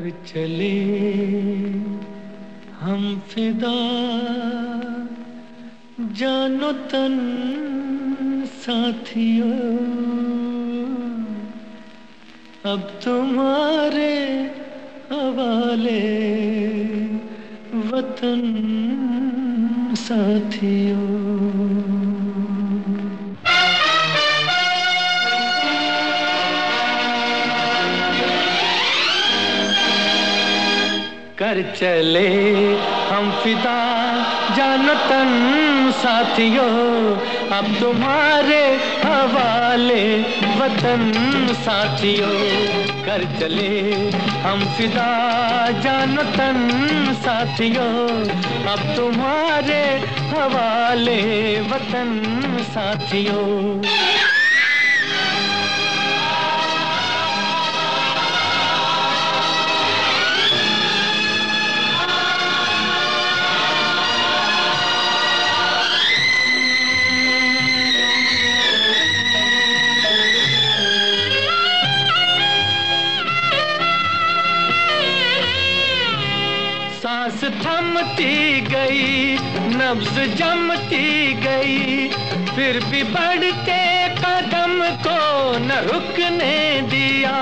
चले हम फिदा। जानो तन साथियों अब तुम्हारे हवाले वतन साथियों। कर चले। हम फिदा, जानतन साथियों, अब तुम्हारे हवाले वतन साथियों। कर चले, हम फिदा, जानतन साथियों, अब तुम्हारे हवाले वतन साथियों। सांस थमती गई, नब्ज जमती गई, फिर भी बढ़ते कदम को न रुकने दिया।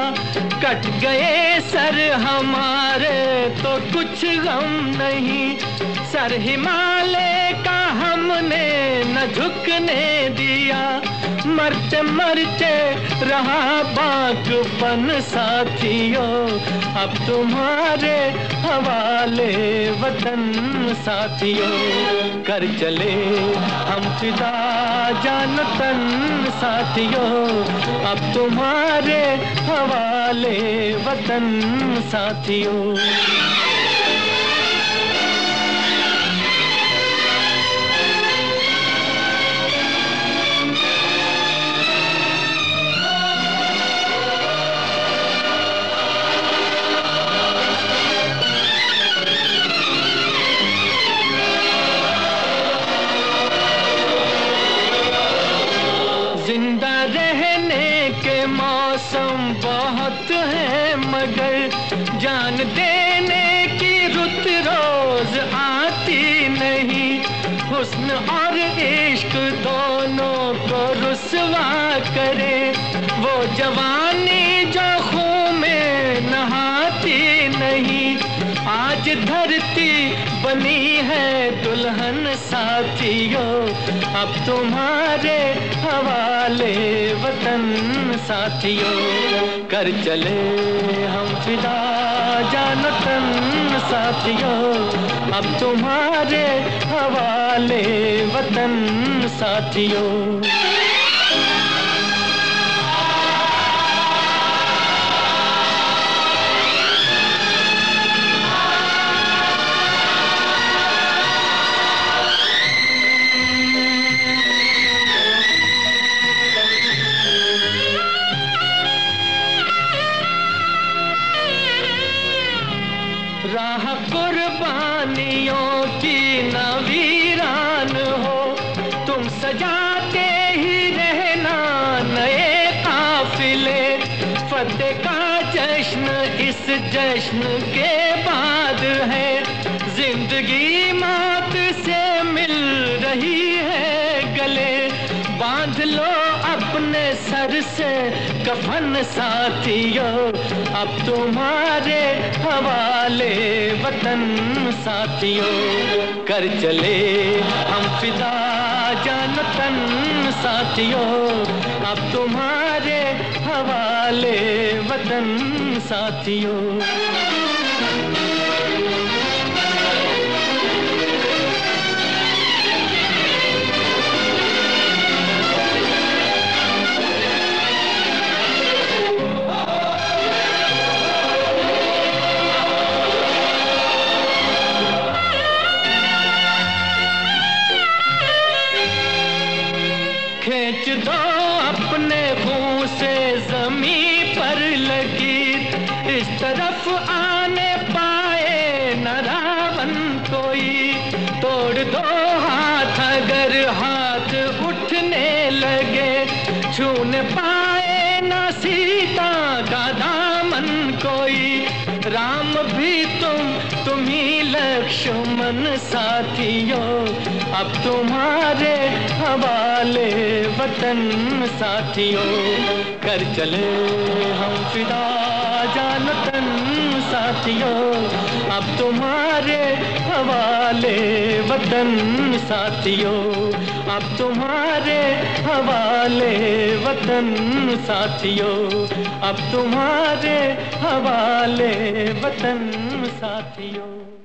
कट गए सर हमारे तो कुछ गम नहीं। सर हिमालय का हमने न झुकने दिया। मरते मरते रहा बागपन साथियों। अब तुम्हारे हवाले वतन साथियों। कर चले हम फिदा जान तन साथियों। अब तुम्हारे हवाले वतन साथियों। मौसम बहुत है, मगर जान देने की रुत रोज आती नहीं। हुस्न और इश्क दोनों को रुसवा करे। वो जवानी जो खून में नहाती नहीं आज धरती बनी है दुल्हन साथियों। अब तुम्हारे हवाले वतन साथियों। कर चले हम फिदा जानतन साथियों। अब तुम्हारे हवाले वतन साथियों। राह कुर्बानियों की नवीरान हो। तुम सजाते ही रहना नए काफिले। फतेह का जश्न इस जश्न के बाद है। लो अपने सर से कफन साथियों, अब तुम्हारे हवाले वतन साथियों। कर चले हम फिदा जानतन साथियों, अब तुम्हारे हवाले वतन साथियों। अपने मुँह से जमी पर लगी इस तरफ़ आने पाए न रावण कोई। तोड़ दो हाथ अगर हाथ उठने लगे, छूने पाए तुम्ही लक्ष्मण साथियों अब तुम्हारे हवाले वतन साथियों कर चले हम फिदा। साथियों, अब तुम्हारे हवाले वतन साथियों, अब तुम्हारे हवाले वतन साथियों, अब तुम्हारे हवाले वतन साथियों।